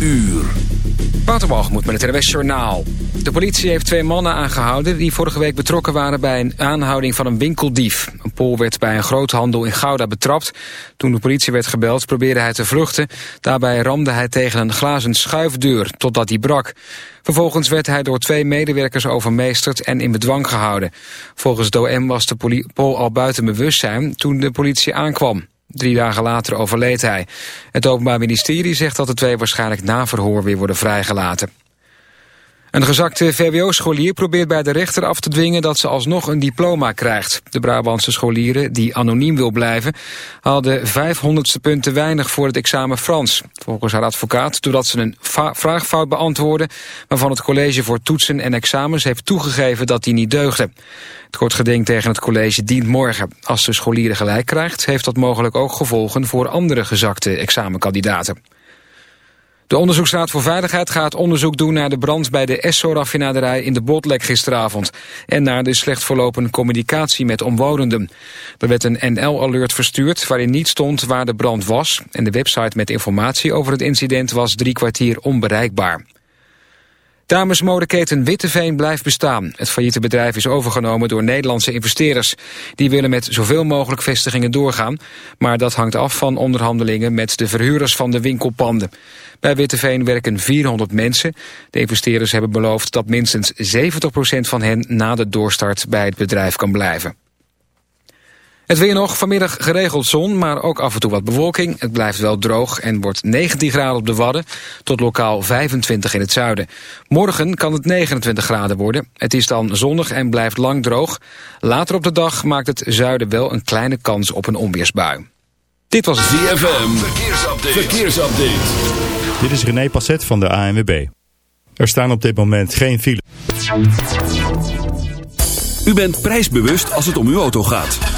uur. Waterbalgemoed met het RWS Journaal. De politie heeft twee mannen aangehouden die vorige week betrokken waren bij een aanhouding van een winkeldief. Een Pool werd bij een groothandel in Gouda betrapt. Toen de politie werd gebeld probeerde hij te vluchten. Daarbij ramde hij tegen een glazen schuifdeur totdat die brak. Vervolgens werd hij door twee medewerkers overmeesterd en in bedwang gehouden. Volgens het OM was de Pool al buiten bewustzijn toen de politie aankwam. Drie dagen later overleed hij. Het Openbaar Ministerie zegt dat de twee waarschijnlijk na verhoor weer worden vrijgelaten. Een gezakte VWO-scholier probeert bij de rechter af te dwingen dat ze alsnog een diploma krijgt. De Brabantse scholieren, die anoniem wil blijven, hadden 500ste punten weinig voor het examen Frans. Volgens haar advocaat doordat ze een vraagfout beantwoordde, waarvan het college voor toetsen en examens heeft toegegeven dat die niet deugde. Het kort geding tegen het college dient morgen. Als de scholieren gelijk krijgt, heeft dat mogelijk ook gevolgen voor andere gezakte examenkandidaten. De Onderzoeksraad voor Veiligheid gaat onderzoek doen naar de brand bij de Esso-raffinaderij in de Botlek gisteravond. En naar de slecht verlopen communicatie met omwonenden. Er werd een NL-alert verstuurd waarin niet stond waar de brand was. En de website met informatie over het incident was drie kwartier onbereikbaar. Damesmodeketen Witteveen blijft bestaan. Het failliete bedrijf is overgenomen door Nederlandse investeerders. Die willen met zoveel mogelijk vestigingen doorgaan. Maar dat hangt af van onderhandelingen met de verhuurders van de winkelpanden. Bij Witteveen werken 400 mensen. De investeerders hebben beloofd dat minstens 70% van hen na de doorstart bij het bedrijf kan blijven. Het weer nog, vanmiddag geregeld zon, maar ook af en toe wat bewolking. Het blijft wel droog en wordt 19 graden op de Wadden... tot lokaal 25 in het zuiden. Morgen kan het 29 graden worden. Het is dan zonnig en blijft lang droog. Later op de dag maakt het zuiden wel een kleine kans op een onweersbui. Dit was ZFM, verkeersupdate. verkeersupdate. Dit is René Passet van de ANWB. Er staan op dit moment geen files. U bent prijsbewust als het om uw auto gaat.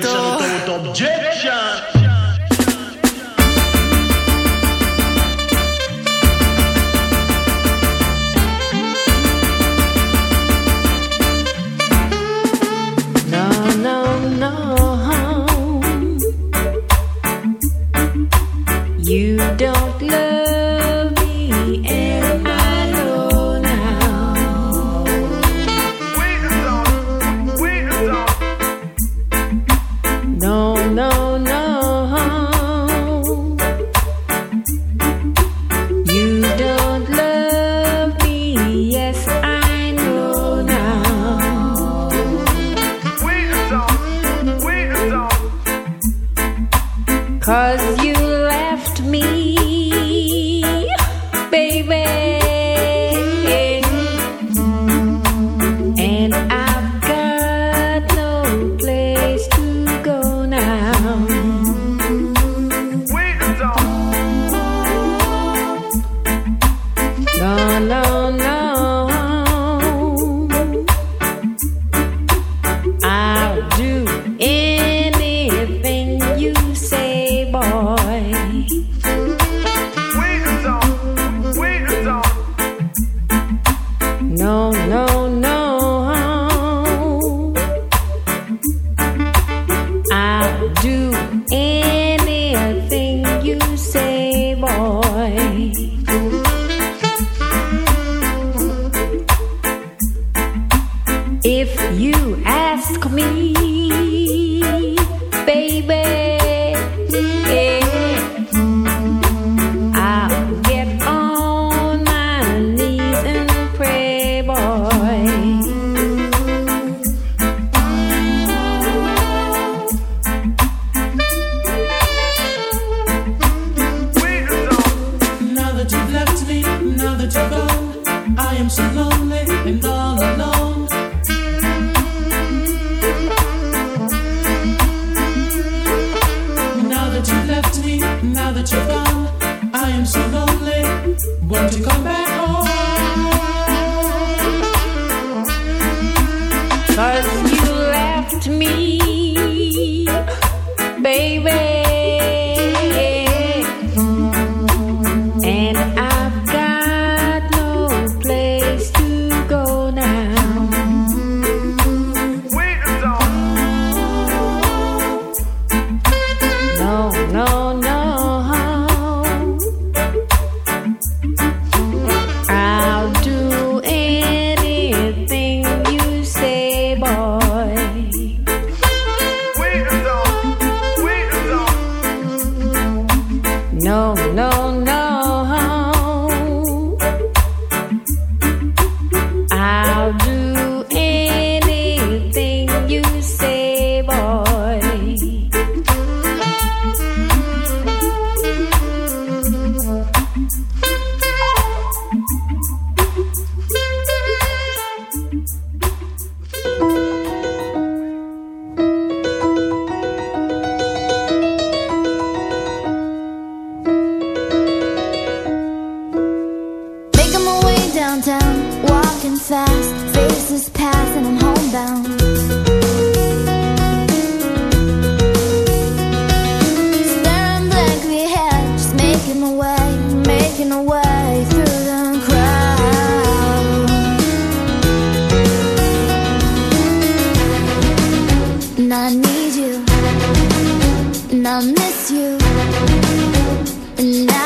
と to go. I am so lonely. And I'll miss you. And I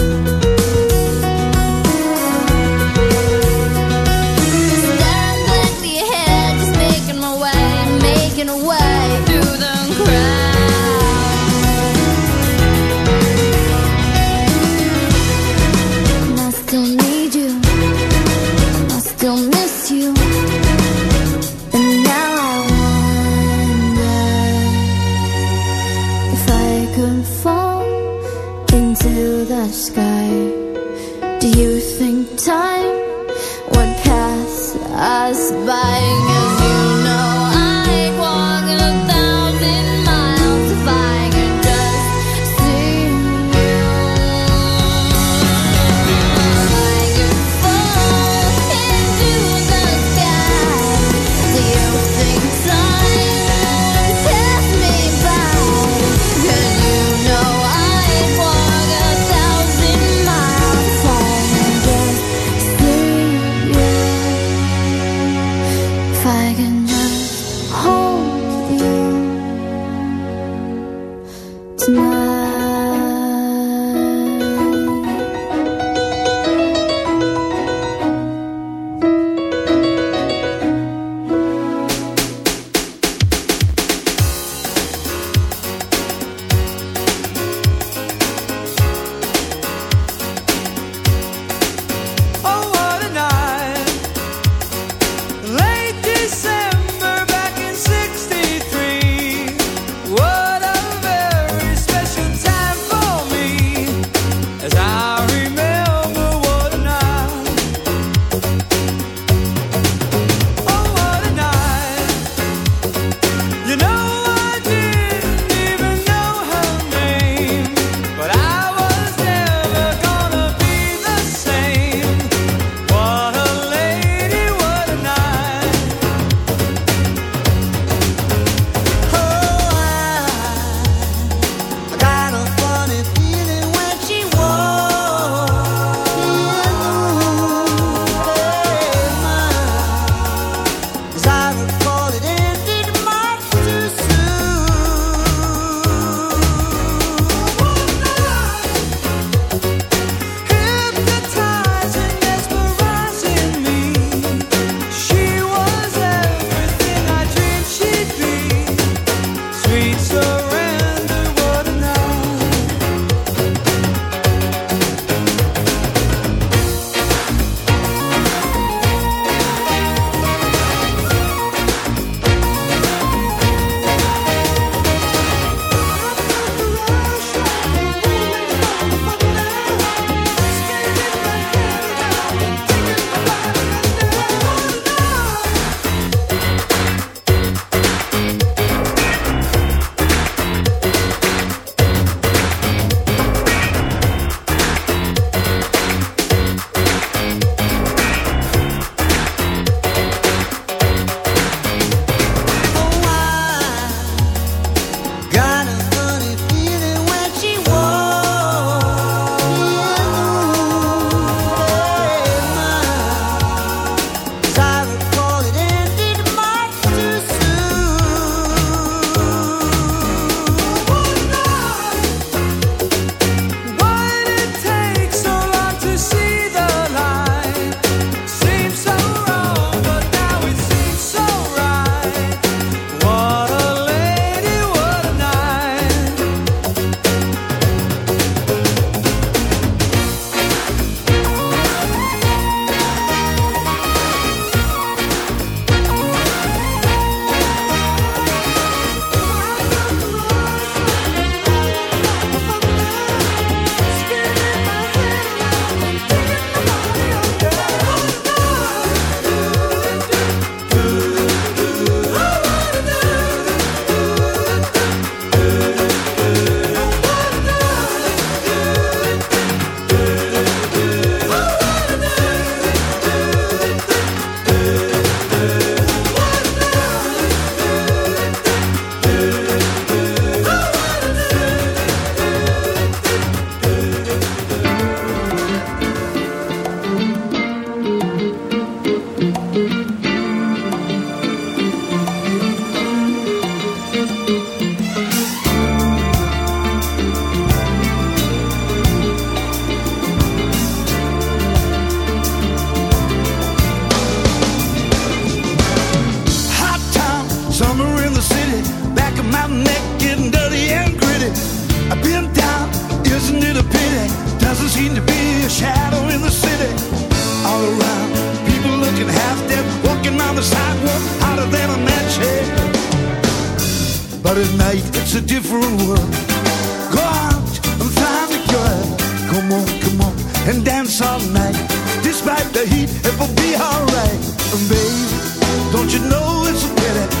dance all night. Despite the heat, it will be alright. Baby, don't you know it's a pity?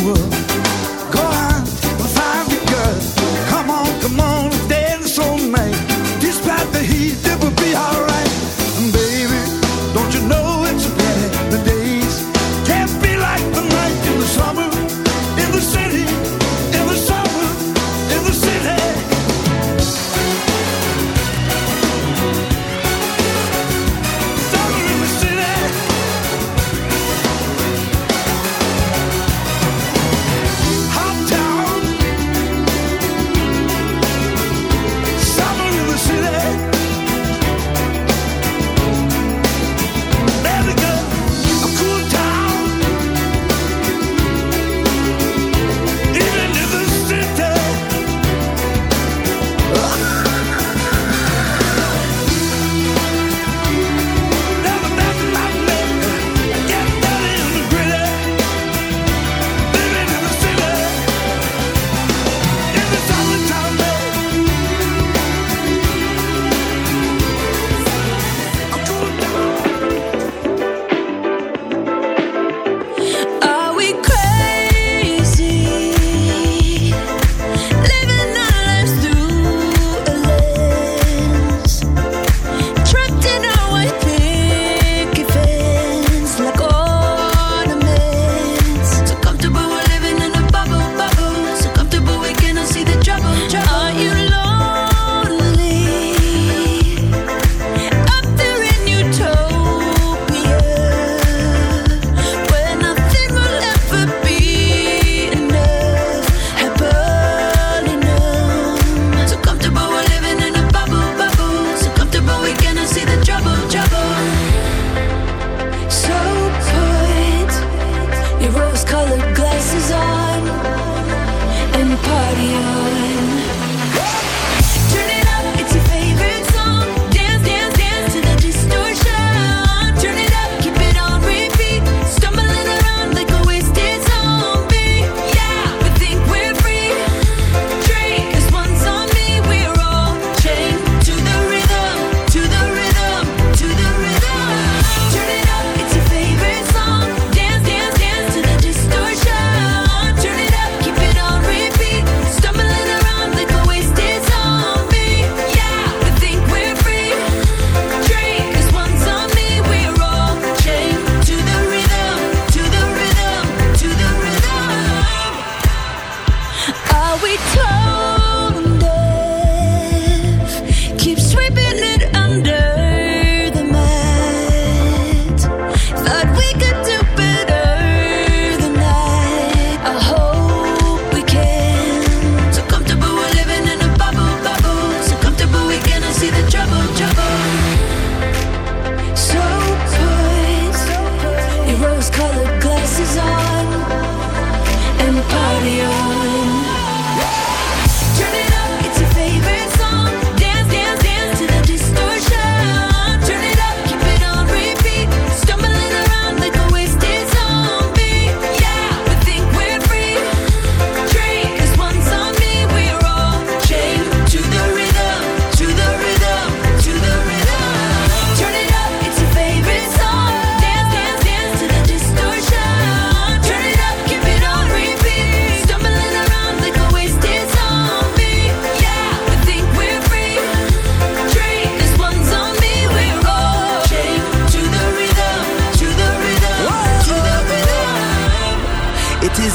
world.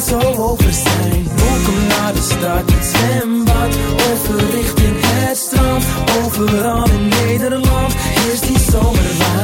zo over zijn. Welkom naar de stad, het zwembad. Over richting het strand. Overal in Nederland is die zomerwijn.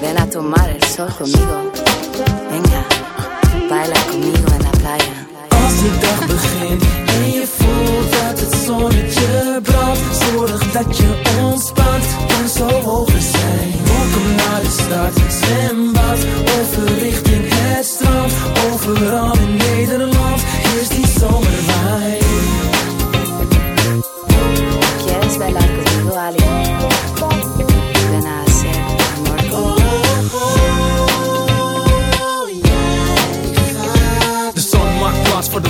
Ven a tomar el sol conmigo. Venga, baila conmigo en la playa. Als de dag begint en je voelt dat het zonnetje brandt. Zorg dat je ontspant, kan zo hoger zijn. Welkom naar de stad, zwembad. Over richting het strand. Overal in Nederland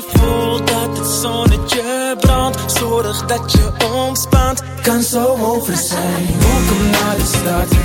je voelt dat het zonnetje brandt, zorg dat je ontspant, kan zo over zijn. Welkom naar de stad,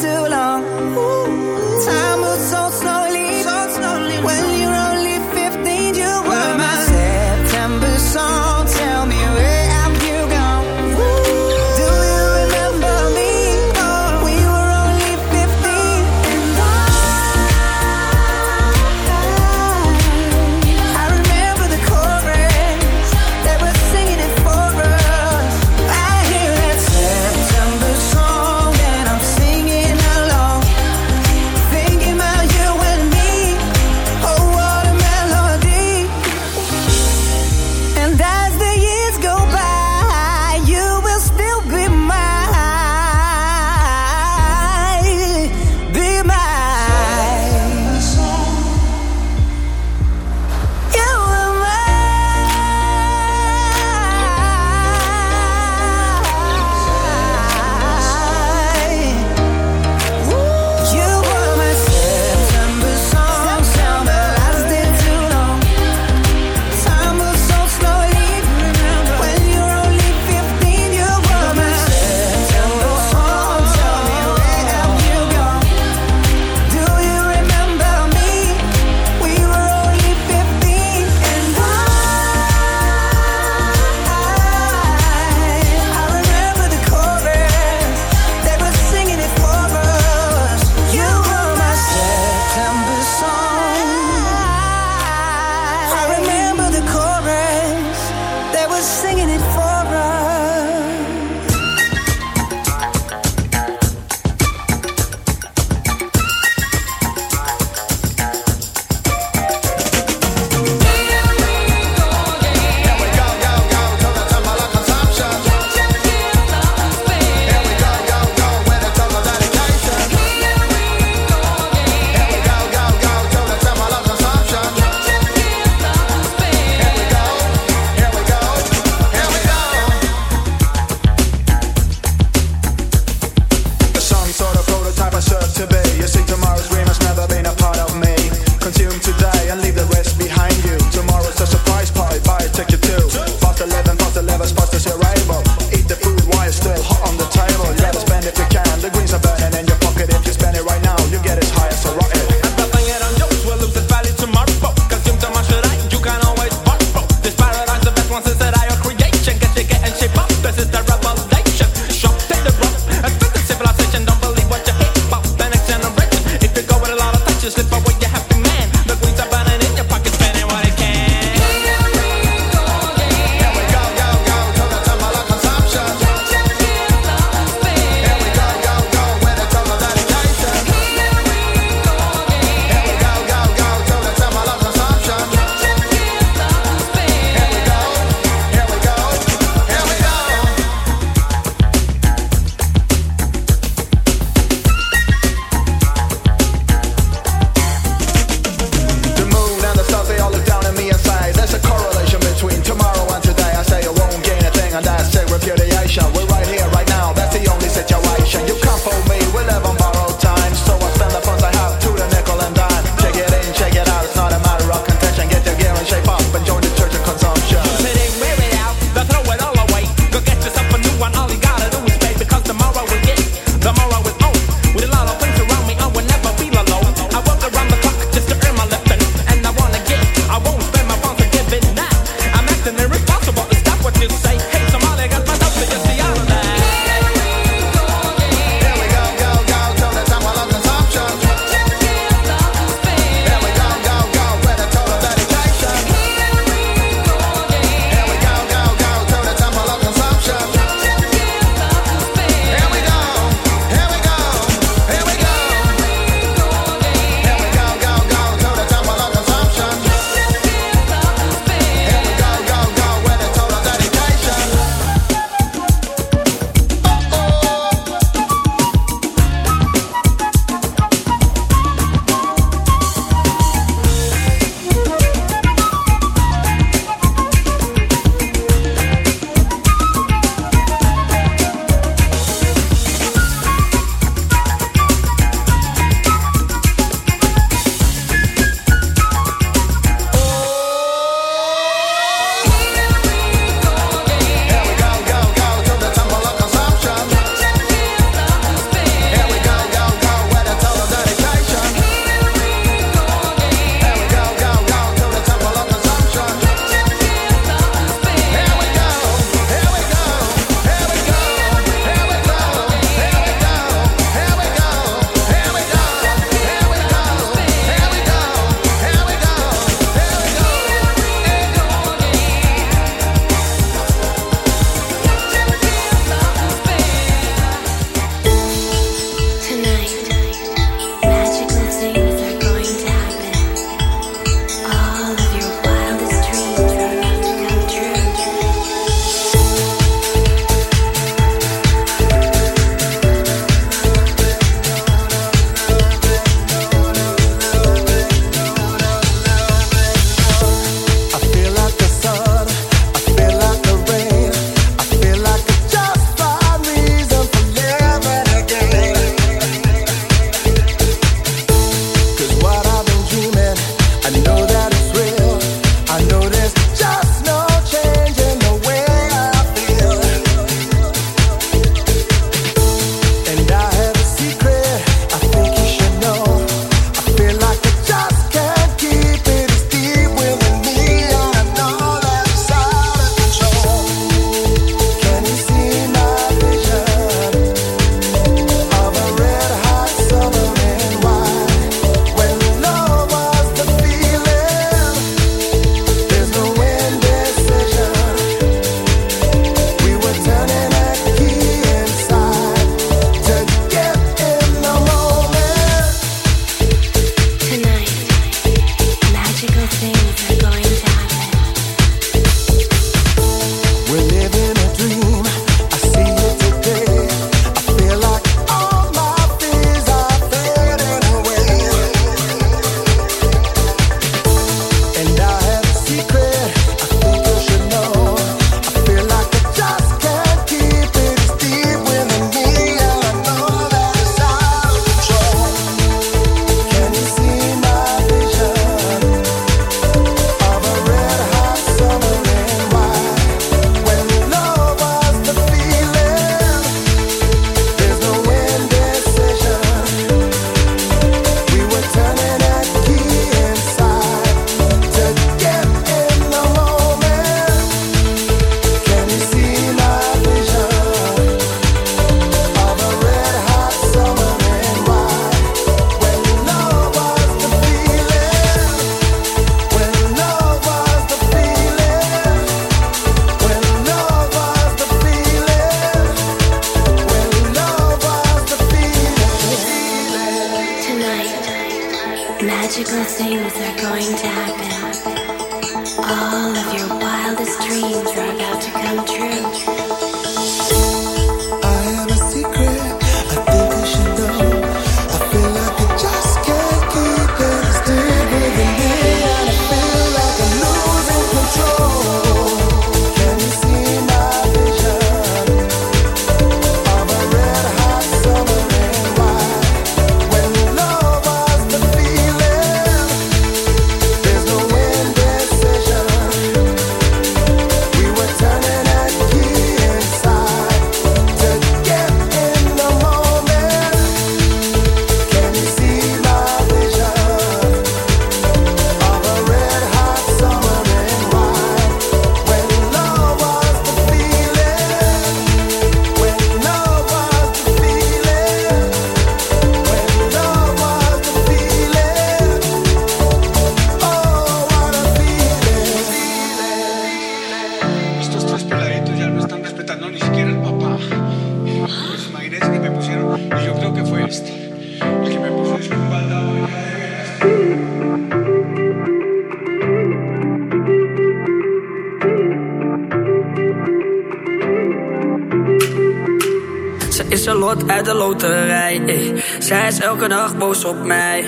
loterij. ey. Zij is elke dag boos op mij.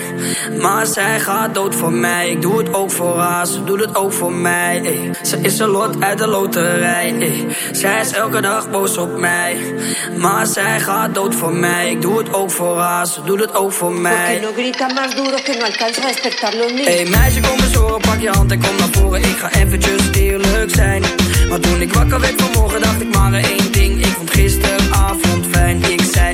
Maar zij gaat dood voor mij. Ik doe het ook voor haar, ze doet het ook voor mij. ey. Ze is een lot uit de loterij. ey. Zij is elke dag boos op mij. Maar zij gaat dood voor mij. Ik doe het ook voor haar, ze doet het ook voor mij. no grita más duro que no alcanza a despertar los niños. Hey meisje, kom eens horen, pak je hand en kom naar voren. Ik ga eventjes eerlijk zijn. Maar toen ik wakker werd vanmorgen, dacht ik maar één ding. Ik vond gisteravond fijn. Ik zei,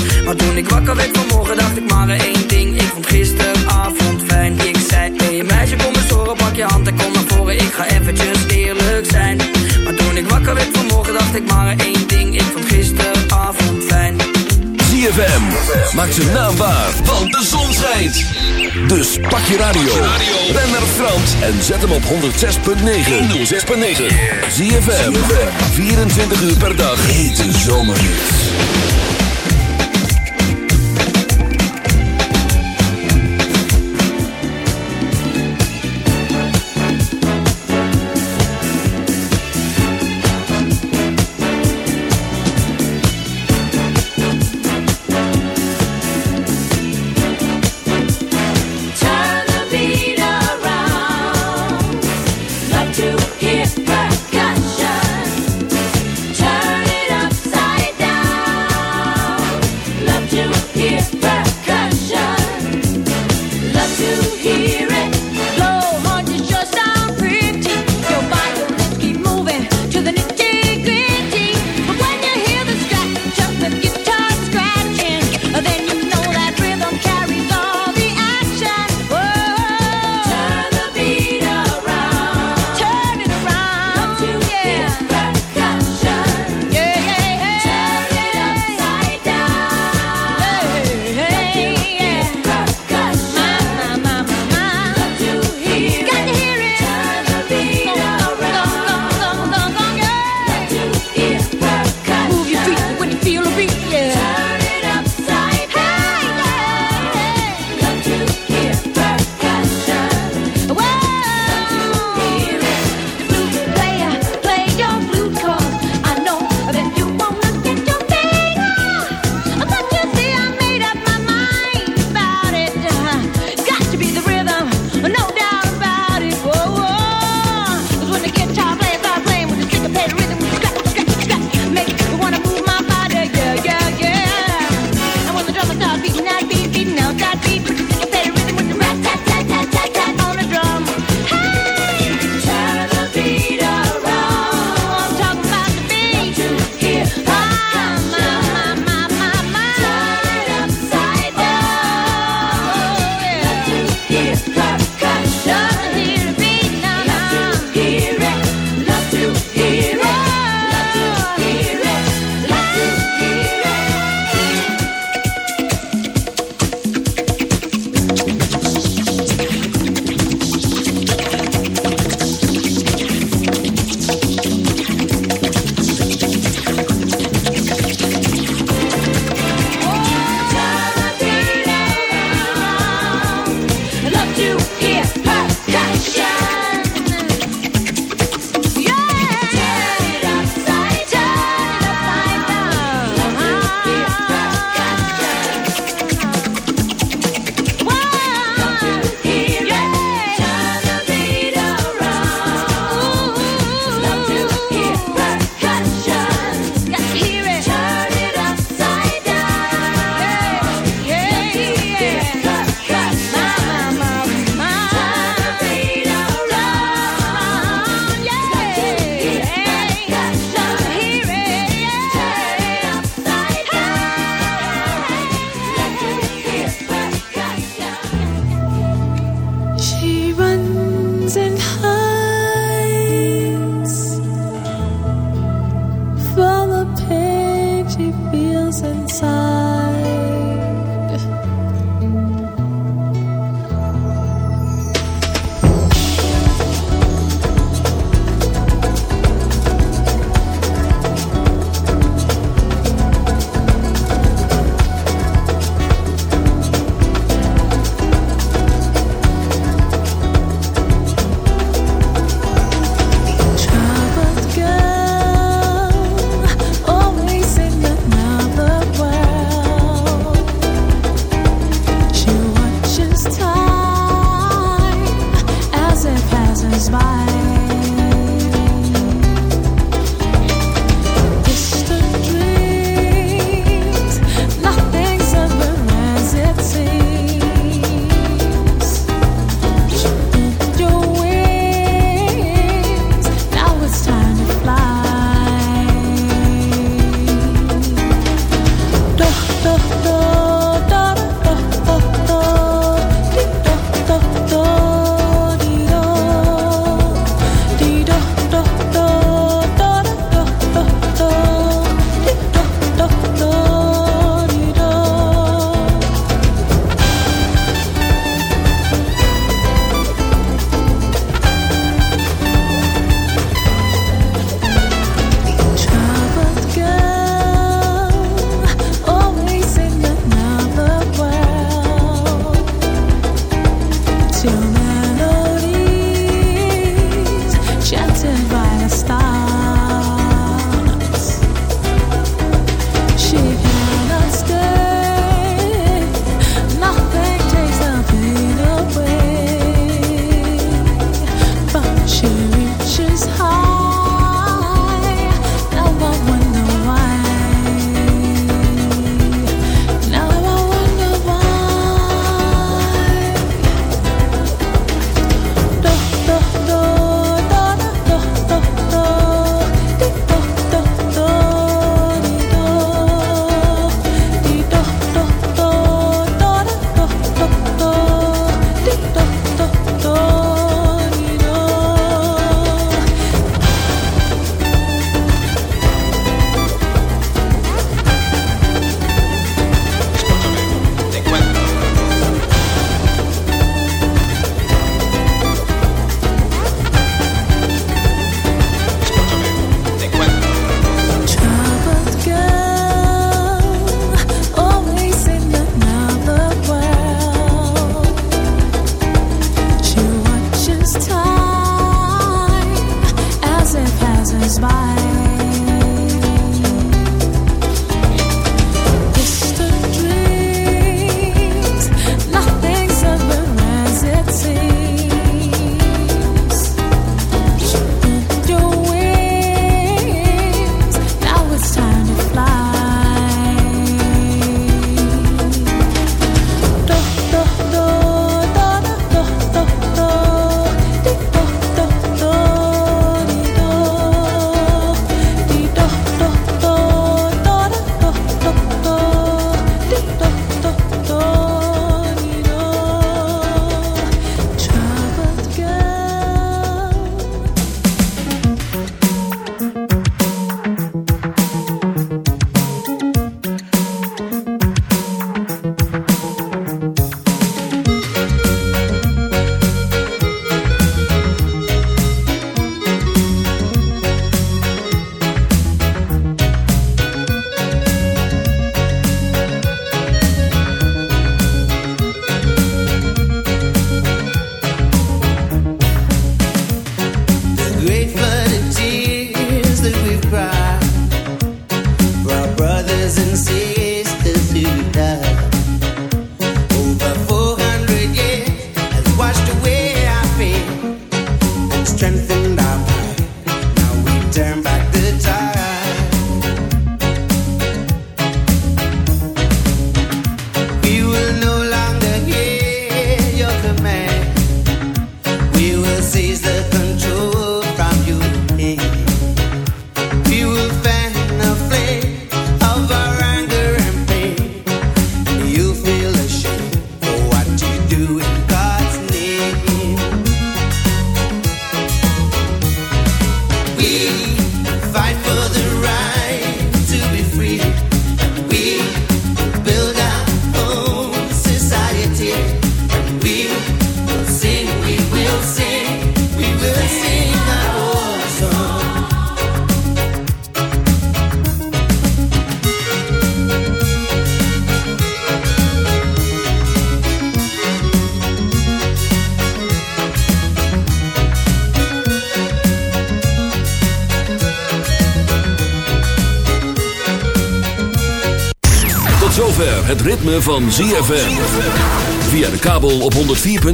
Maar toen ik wakker werd vanmorgen, dacht ik maar één ding. Ik vond gisteravond fijn. Ik zei, hey meisje, kom eens horen, pak je hand en kom naar voren. Ik ga eventjes eerlijk zijn. Maar toen ik wakker werd vanmorgen, dacht ik maar één ding. Ik vond gisteravond fijn. ZFM. Maak zijn naam waar, want de zon schijnt. Dus pak je radio. Ben naar Frans en zet hem op 106.9. 106.9. ZFM. 24 uur per dag. Hete zomerhits.